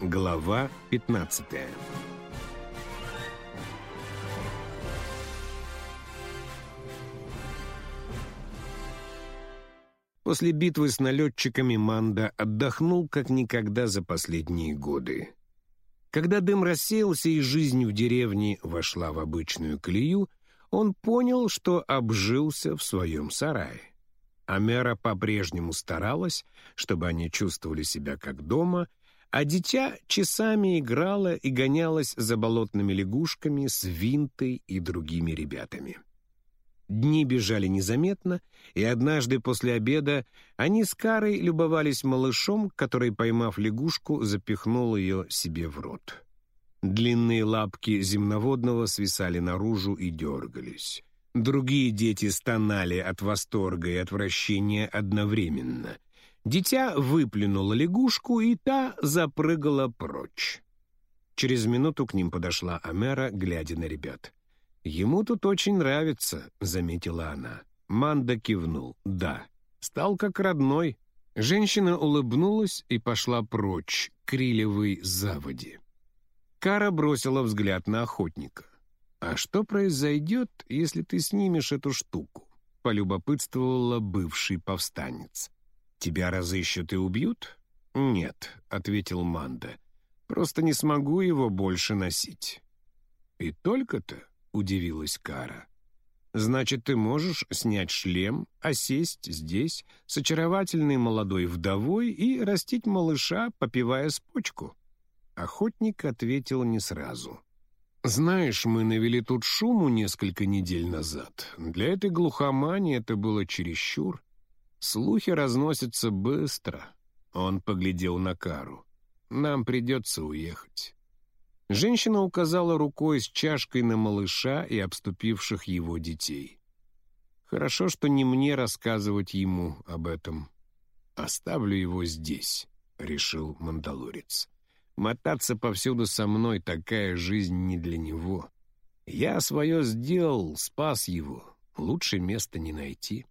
Глава 15 После битвы с налетчиками Манда отдохнул как никогда за последние годы. Когда дым рассеялся и жизнь в деревне вошла в обычную колею, он понял, что обжился в своем сарае. Амера по-прежнему старалась, чтобы они чувствовали себя как дома, а дитя часами играло и гонялось за болотными лягушками с Винтой и другими ребятами. Дни бежали незаметно, и однажды после обеда они с Карой любовались малышом, который, поймав лягушку, запихнул ее себе в рот. Длинные лапки земноводного свисали наружу и дергались. Другие дети стонали от восторга и отвращения одновременно. Дитя выплюнуло лягушку, и та запрыгала прочь. Через минуту к ним подошла Амера, глядя на ребят. «Ему тут очень нравится», — заметила она. Манда кивнул. «Да». Стал как родной. Женщина улыбнулась и пошла прочь, к рилевой заводе. Кара бросила взгляд на охотника. «А что произойдет, если ты снимешь эту штуку?» — полюбопытствовала бывший повстанец. «Тебя разыщут и убьют?» «Нет», — ответил Манда. «Просто не смогу его больше носить». «И только-то?» — удивилась Кара. «Значит, ты можешь снять шлем, осесть здесь с очаровательной молодой вдовой и растить малыша, попивая спочку?» Охотник ответил не сразу. «Знаешь, мы навели тут шуму несколько недель назад. Для этой глухомани это было чересчур. Слухи разносятся быстро». Он поглядел на Кару. «Нам придется уехать». Женщина указала рукой с чашкой на малыша и обступивших его детей. «Хорошо, что не мне рассказывать ему об этом. Оставлю его здесь», — решил Мандалорец. Мотаться повсюду со мной — такая жизнь не для него. Я свое сделал, спас его. Лучше места не найти.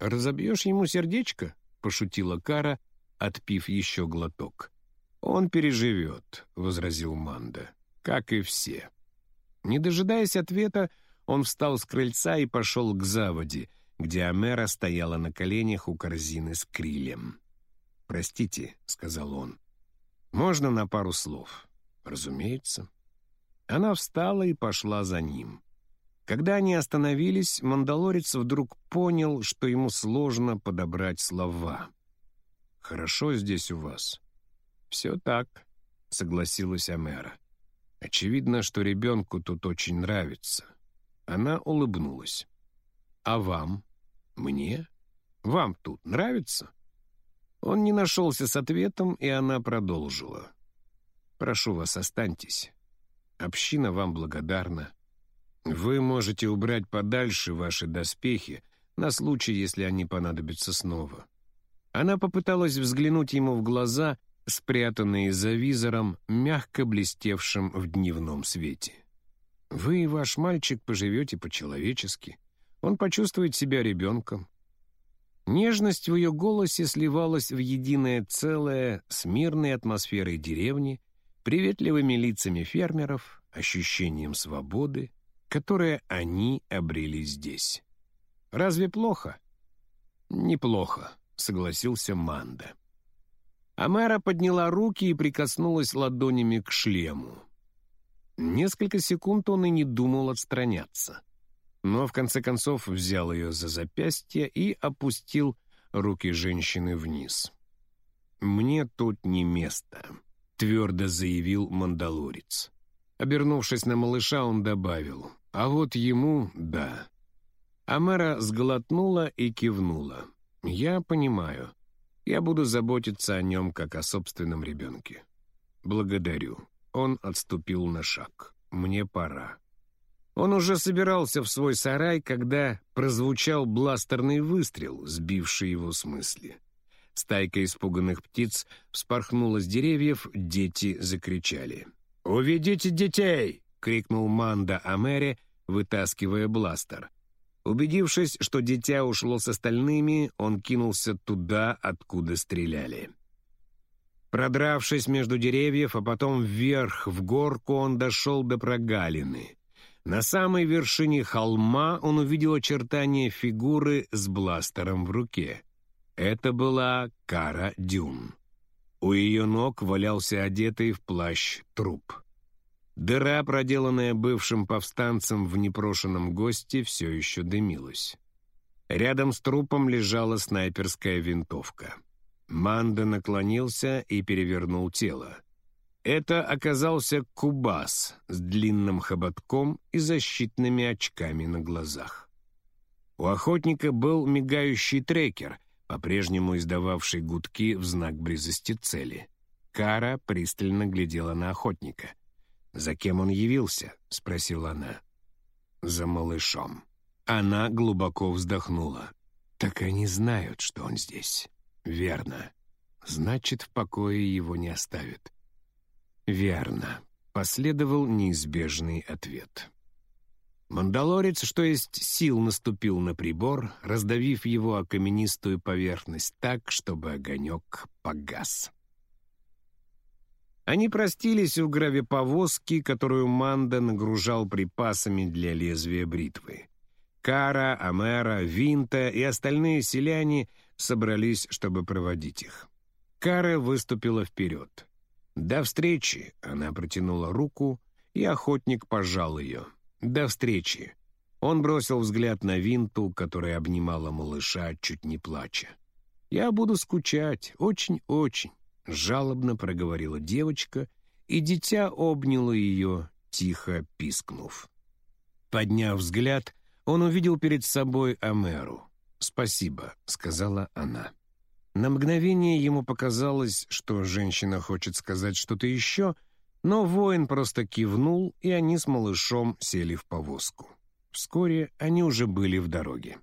«Разобьешь ему сердечко?» — пошутила Кара, отпив еще глоток. «Он переживет», — возразил Манда, — «как и все». Не дожидаясь ответа, он встал с крыльца и пошел к заводе, где Амера стояла на коленях у корзины с крилем. «Простите», — сказал он, «Можно на пару слов?» «Разумеется». Она встала и пошла за ним. Когда они остановились, мандалорец вдруг понял, что ему сложно подобрать слова. «Хорошо здесь у вас». «Все так», — согласилась Амера. «Очевидно, что ребенку тут очень нравится». Она улыбнулась. «А вам? Мне? Вам тут нравится?» Он не нашелся с ответом, и она продолжила. «Прошу вас, останьтесь. Община вам благодарна. Вы можете убрать подальше ваши доспехи на случай, если они понадобятся снова». Она попыталась взглянуть ему в глаза, спрятанные за визором, мягко блестевшим в дневном свете. «Вы и ваш мальчик поживете по-человечески. Он почувствует себя ребенком. Нежность в ее голосе сливалась в единое целое с мирной атмосферой деревни, приветливыми лицами фермеров, ощущением свободы, которое они обрели здесь. Разве плохо? Неплохо, согласился Манда. Амара подняла руки и прикоснулась ладонями к шлему. Несколько секунд он и не думал отстраняться но в конце концов взял ее за запястье и опустил руки женщины вниз. «Мне тут не место», — твердо заявил мандалорец. Обернувшись на малыша, он добавил, «А вот ему — да». Амара сглотнула и кивнула. «Я понимаю. Я буду заботиться о нем, как о собственном ребенке». «Благодарю». Он отступил на шаг. «Мне пора». Он уже собирался в свой сарай, когда прозвучал бластерный выстрел, сбивший его с мысли. Стайка испуганных птиц вспорхнула с деревьев, дети закричали. «Уведите детей!» — крикнул Манда Амере, вытаскивая бластер. Убедившись, что дитя ушло с остальными, он кинулся туда, откуда стреляли. Продравшись между деревьев, а потом вверх в горку, он дошел до прогалины. На самой вершине холма он увидел очертания фигуры с бластером в руке. Это была Кара Дюн. У ее ног валялся одетый в плащ труп. Дыра, проделанная бывшим повстанцем в непрошенном госте, все еще дымилась. Рядом с трупом лежала снайперская винтовка. Манда наклонился и перевернул тело. Это оказался Кубас с длинным хоботком и защитными очками на глазах. У охотника был мигающий трекер — по-прежнему издававший гудки в знак близости цели. Кара пристально глядела на охотника. «За кем он явился?» — спросила она. «За малышом». Она глубоко вздохнула. «Так они знают, что он здесь». «Верно. Значит, в покое его не оставят». «Верно», — последовал неизбежный ответ. Мандалорец, что есть сил, наступил на прибор, раздавив его о каменистую поверхность так, чтобы огонек погас. Они простились у гравиповозки, которую Манда нагружал припасами для лезвия бритвы. Кара, Амера, Винта и остальные селяне собрались, чтобы проводить их. Кара выступила вперед. «До встречи!» — она протянула руку, и охотник пожал ее. «До встречи!» Он бросил взгляд на Винту, которая обнимала малыша, чуть не плача. «Я буду скучать, очень-очень», — жалобно проговорила девочка, и дитя обняло ее, тихо пискнув. Подняв взгляд, он увидел перед собой Амеру. «Спасибо», — сказала она. На мгновение ему показалось, что женщина хочет сказать что-то еще — но воин просто кивнул, и они с малышом сели в повозку. Вскоре они уже были в дороге.